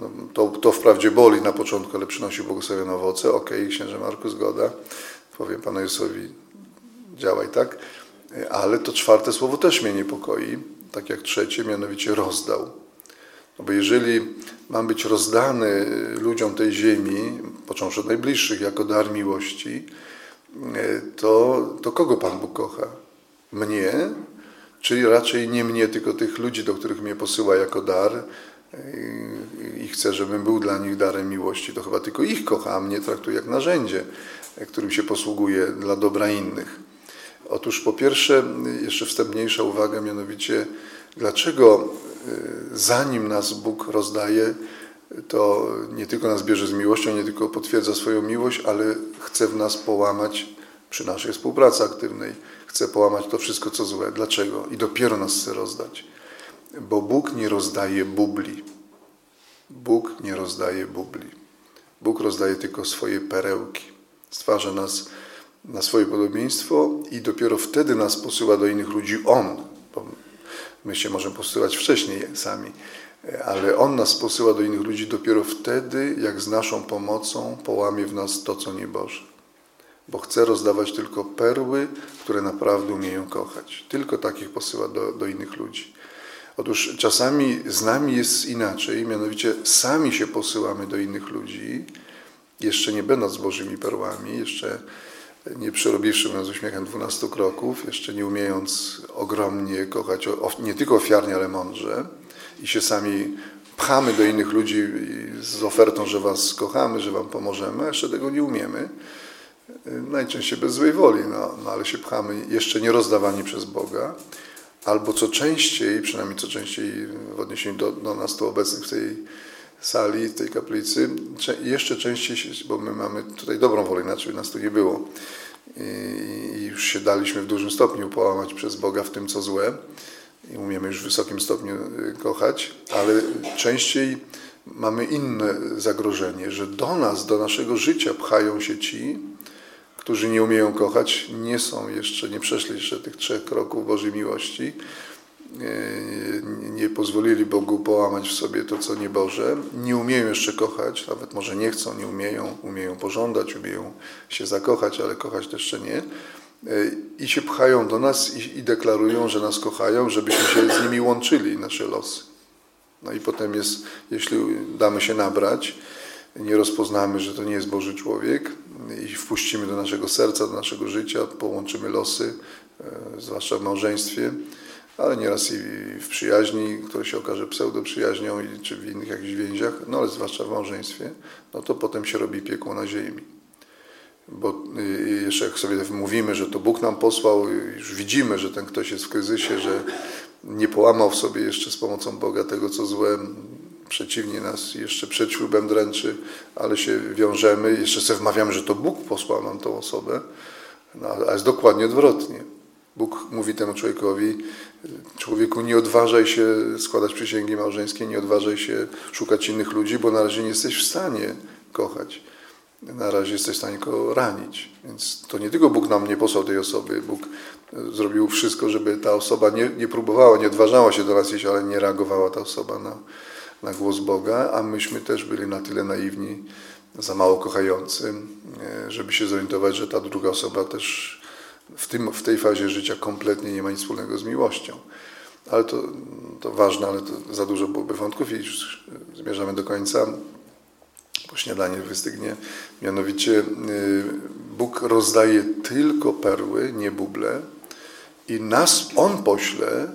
No, to, to wprawdzie boli na początku, ale przynosi błogosławione owoce. Okej, okay, księże Marku, zgoda. Powiem Panu Jezusowi, działaj tak. Ale to czwarte słowo też mnie niepokoi, tak jak trzecie, mianowicie rozdał. No bo jeżeli mam być rozdany ludziom tej ziemi, począwszy od najbliższych, jako dar miłości, to, to kogo Pan Bóg kocha? Mnie? Czy raczej nie mnie, tylko tych ludzi, do których mnie posyła jako dar i chce, żebym był dla nich darem miłości. To chyba tylko ich kocha, a mnie traktuje jak narzędzie, którym się posługuje dla dobra innych. Otóż po pierwsze, jeszcze wstępniejsza uwaga, mianowicie dlaczego y, zanim nas Bóg rozdaje, to nie tylko nas bierze z miłością, nie tylko potwierdza swoją miłość, ale chce w nas połamać przy naszej współpracy aktywnej, chce połamać to wszystko, co złe. Dlaczego? I dopiero nas chce rozdać. Bo Bóg nie rozdaje bubli. Bóg nie rozdaje bubli. Bóg rozdaje tylko swoje perełki. Stwarza nas na swoje podobieństwo i dopiero wtedy nas posyła do innych ludzi On. My się możemy posyłać wcześniej sami, ale On nas posyła do innych ludzi dopiero wtedy, jak z naszą pomocą połamie w nas to, co nieboże. Bo chce rozdawać tylko perły, które naprawdę umieją kochać. Tylko takich posyła do, do innych ludzi. Otóż czasami z nami jest inaczej, mianowicie sami się posyłamy do innych ludzi, jeszcze nie będąc Bożymi perłami, jeszcze nie przerobiwszy, mówiąc uśmiechem, dwunastu kroków, jeszcze nie umiejąc ogromnie kochać, nie tylko ofiarnie, ale mądrze i się sami pchamy do innych ludzi z ofertą, że was kochamy, że wam pomożemy, a jeszcze tego nie umiemy. Najczęściej bez złej woli, no, no ale się pchamy jeszcze nie rozdawani przez Boga, albo co częściej, przynajmniej co częściej w odniesieniu do, do nas tu obecnych w tej sali, tej kaplicy, jeszcze częściej, bo my mamy tutaj dobrą wolę, inaczej nas tu nie było. I już się daliśmy w dużym stopniu połamać przez Boga w tym, co złe. I umiemy już w wysokim stopniu y, kochać, ale częściej mamy inne zagrożenie, że do nas, do naszego życia pchają się ci, którzy nie umieją kochać, nie są jeszcze, nie przeszli jeszcze tych trzech kroków Bożej miłości, nie pozwolili Bogu połamać w sobie to, co nieboże, nie umieją jeszcze kochać, nawet może nie chcą, nie umieją, umieją pożądać, umieją się zakochać, ale kochać też jeszcze nie. I się pchają do nas i, i deklarują, że nas kochają, żebyśmy się z nimi łączyli, nasze losy. No i potem jest, jeśli damy się nabrać, nie rozpoznamy, że to nie jest Boży człowiek i wpuścimy do naszego serca, do naszego życia, połączymy losy, e, zwłaszcza w małżeństwie, ale nieraz i w przyjaźni, która się okaże pseudo-przyjaźnią, czy w innych jakichś więziach, no ale zwłaszcza w małżeństwie, no to potem się robi piekło na ziemi. Bo y, jeszcze jak sobie mówimy, że to Bóg nam posłał, już widzimy, że ten ktoś jest w kryzysie, że nie połamał w sobie jeszcze z pomocą Boga tego, co złe, przeciwnie nas jeszcze przed ślubem dręczy, ale się wiążemy, jeszcze sobie wmawiamy, że to Bóg posłał nam tą osobę, no, a jest dokładnie odwrotnie. Bóg mówi temu człowiekowi, człowieku nie odważaj się składać przysięgi małżeńskiej, nie odważaj się szukać innych ludzi, bo na razie nie jesteś w stanie kochać. Na razie jesteś w stanie go ranić. Więc to nie tylko Bóg nam nie posłał tej osoby, Bóg zrobił wszystko, żeby ta osoba nie, nie próbowała, nie odważała się do nas iść, ale nie reagowała ta osoba na, na głos Boga, a myśmy też byli na tyle naiwni, za mało kochający, e, żeby się zorientować, że ta druga osoba też w, tym, w tej fazie życia kompletnie nie ma nic wspólnego z miłością. Ale to, to ważne, ale to za dużo byłoby wątków i już zmierzamy do końca. po śniadanie wystygnie. Mianowicie Bóg rozdaje tylko perły, nie buble i nas On pośle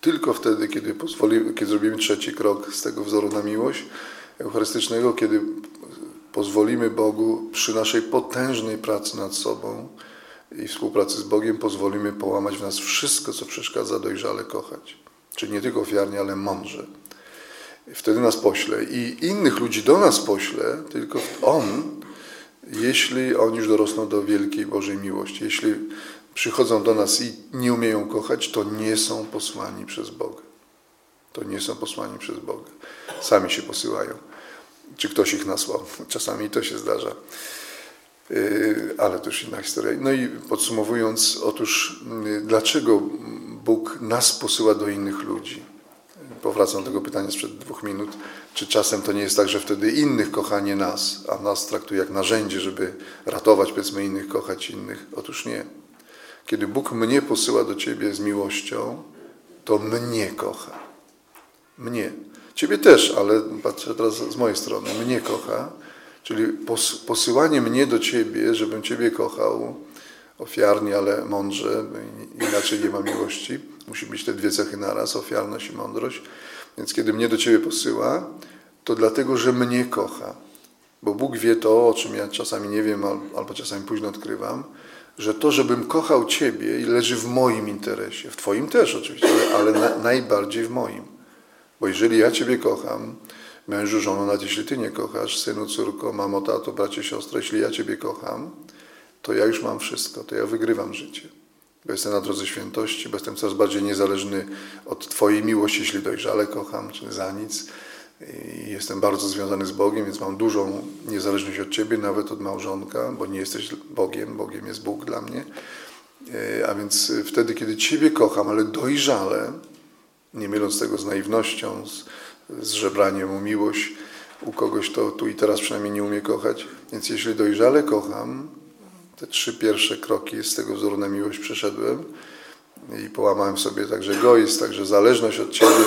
tylko wtedy, kiedy, pozwoli, kiedy zrobimy trzeci krok z tego wzoru na miłość eucharystycznego, kiedy pozwolimy Bogu przy naszej potężnej pracy nad sobą i współpracy z Bogiem, pozwolimy połamać w nas wszystko, co przeszkadza dojrzale kochać. Czyli nie tylko ofiarnie, ale mądrze. Wtedy nas pośle i innych ludzi do nas pośle, tylko On, jeśli oni już dorosną do wielkiej Bożej miłości. Jeśli przychodzą do nas i nie umieją kochać, to nie są posłani przez Boga. To nie są posłani przez Boga. Sami się posyłają. Czy ktoś ich nasłał? Czasami to się zdarza. Yy, ale to już inna historia. No i podsumowując, otóż yy, dlaczego Bóg nas posyła do innych ludzi? Powracam do tego pytania sprzed dwóch minut. Czy czasem to nie jest tak, że wtedy innych kocha nie nas, a nas traktuje jak narzędzie, żeby ratować, powiedzmy, innych, kochać innych? Otóż nie. Kiedy Bóg mnie posyła do Ciebie z miłością, to mnie kocha. Mnie. Ciebie też, ale patrzę teraz z mojej strony. Mnie kocha. Czyli posyłanie mnie do Ciebie, żebym Ciebie kochał, ofiarnie, ale mądrze, inaczej nie ma miłości. Musi być te dwie cechy naraz, ofiarność i mądrość. Więc kiedy mnie do Ciebie posyła, to dlatego, że mnie kocha. Bo Bóg wie to, o czym ja czasami nie wiem, albo czasami późno odkrywam, że to, żebym kochał Ciebie, leży w moim interesie. W Twoim też oczywiście, ale, na, najbardziej w moim. Bo jeżeli ja Ciebie kocham, mężu, żono, nawet jeśli Ty nie kochasz, synu, córko, mamo, tato, bracie, siostro, jeśli ja Ciebie kocham, to ja już mam wszystko, to ja wygrywam życie. Bo jestem na drodze świętości, bo jestem coraz bardziej niezależny od Twojej miłości, jeśli dojrzale kocham, czy za nic. I jestem bardzo związany z Bogiem, więc mam dużą niezależność od Ciebie, nawet od małżonka, bo nie jesteś Bogiem, Bogiem jest Bóg dla mnie. E, a więc wtedy, kiedy Ciebie kocham, ale dojrzale, nie myląc tego z naiwnością, z, z żebraniem miłość, u kogoś to tu i teraz przynajmniej nie umie kochać. Więc jeśli dojrzale kocham, te trzy pierwsze kroki z tego wzoru na miłość przeszedłem i połamałem sobie także egoizm, także zależność od Ciebie,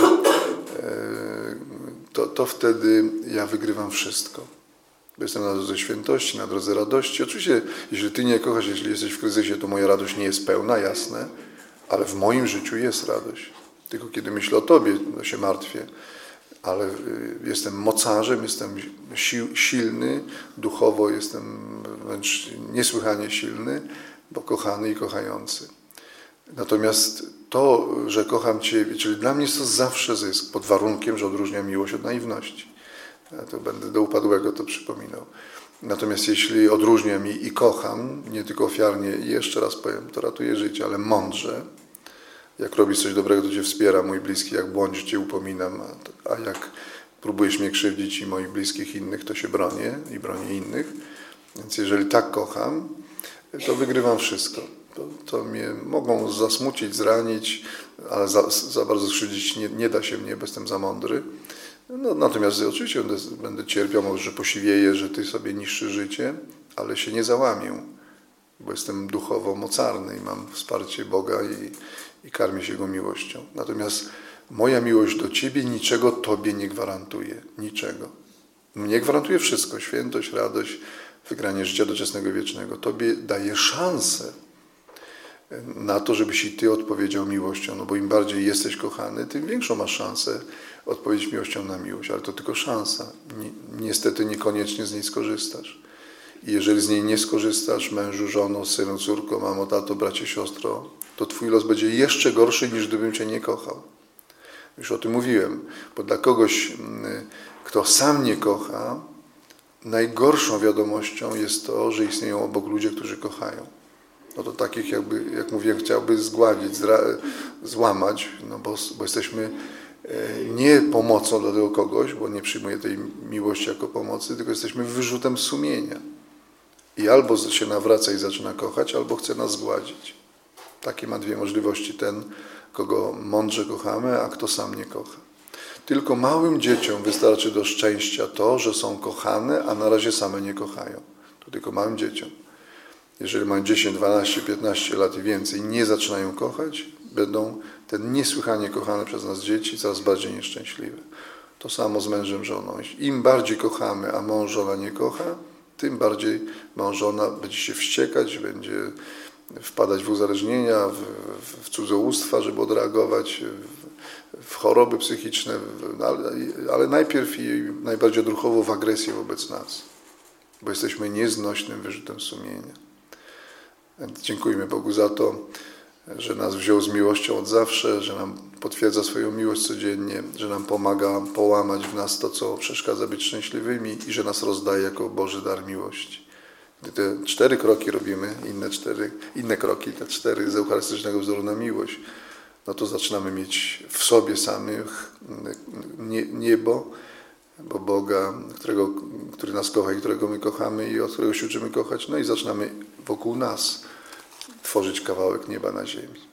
e, to, to wtedy ja wygrywam wszystko. Jestem na drodze świętości, na drodze radości. Oczywiście, jeśli Ty nie kochasz, jeśli jesteś w kryzysie, to moja radość nie jest pełna, jasne, ale w moim życiu jest radość. Tylko kiedy myślę o Tobie, to się martwię. Ale y, jestem mocarzem, jestem silny, duchowo jestem wręcz niesłychanie silny, bo kochany i kochający. Natomiast to, że kocham Ciebie, czyli dla mnie jest to zawsze zysk, pod warunkiem, że odróżnia miłość od naiwności. Ja to będę do upadłego to przypominał. Natomiast jeśli odróżniam i, i kocham, nie tylko ofiarnie, i jeszcze raz powiem, to ratuje życie, ale mądrze, jak robisz coś dobrego, to Cię wspiera, mój bliski, jak błądzisz, Cię upominam, a, a jak próbujesz mnie krzywdzić i moich bliskich innych, to się bronię i bronię innych. Więc jeżeli tak kocham, to wygrywam wszystko. To, to mnie mogą zasmucić, zranić, ale za, za bardzo skrzywdzić nie, nie, da się mnie, bo jestem za mądry. No, natomiast oczywiście będę, będę cierpiał, może że posiwieję, że ty sobie niszczy życie, ale się nie załamię, bo jestem duchowo mocarny i mam wsparcie Boga i, i karmię się Jego miłością. Natomiast moja miłość do Ciebie niczego Tobie nie gwarantuje. Niczego. Mnie gwarantuje wszystko. Świętość, radość, wygranie życia doczesnego, wiecznego. Tobie daje szansę na to, żebyś i Ty odpowiedział miłością, no bo im bardziej jesteś kochany, tym większą masz szansę odpowiedzieć miłością na miłość, ale to tylko szansa. Niestety niekoniecznie z niej skorzystasz. Jeżeli z niej nie skorzystasz, mężu, żono, synu, córko, mamo, tato, bracie, siostro, to Twój los będzie jeszcze gorszy, niż gdybym Cię nie kochał. Już o tym mówiłem, bo dla kogoś, mm, kto sam nie kocha, najgorszą wiadomością jest to, że istnieją obok ludzie, którzy kochają no to takich jakby, jak mówiłem, chciałby zgładzić, złamać, no bo, bo jesteśmy e, nie pomocą dla tego kogoś, bo nie przyjmuje tej miłości jako pomocy, tylko jesteśmy wyrzutem sumienia. I albo się nawraca i zaczyna kochać, albo chce nas zgładzić. Takie ma dwie możliwości ten, kogo mądrze kochamy, a kto sam nie kocha. Tylko małym dzieciom wystarczy do szczęścia to, że są kochane, a na razie same nie kochają. To tylko małym dzieciom jeżeli mają 10, 12, 15 lat i więcej, nie zaczynają kochać, będą te niesłychanie kochane przez nas dzieci coraz bardziej nieszczęśliwe. To samo z mężem, żoną. Im bardziej kochamy, a mąż, żona nie kocha, tym bardziej mąż, żona będzie się wściekać, będzie wpadać w uzależnienia, w, w, cudzołóstwa, żeby odreagować, w, choroby psychiczne, ale, ale najpierw i najbardziej odruchowo w agresję wobec nas, bo jesteśmy nieznośnym wyrzutem sumienia. Więc dziękujmy Bogu za to, że nas wziął z miłością od zawsze, że nam potwierdza swoją miłość codziennie, że nam pomaga połamać w nas to, co przeszkadza być szczęśliwymi i że nas rozdaje jako Boży dar miłości. Gdy te cztery kroki robimy, inne cztery, inne kroki, te cztery z eucharystycznego wzoru na miłość, no to zaczynamy mieć w sobie samych nie, niebo, bo Boga, którego, który nas kocha i którego my kochamy i od którego się uczymy kochać, no i zaczynamy wokół nas tworzyć kawałek nieba na ziemi.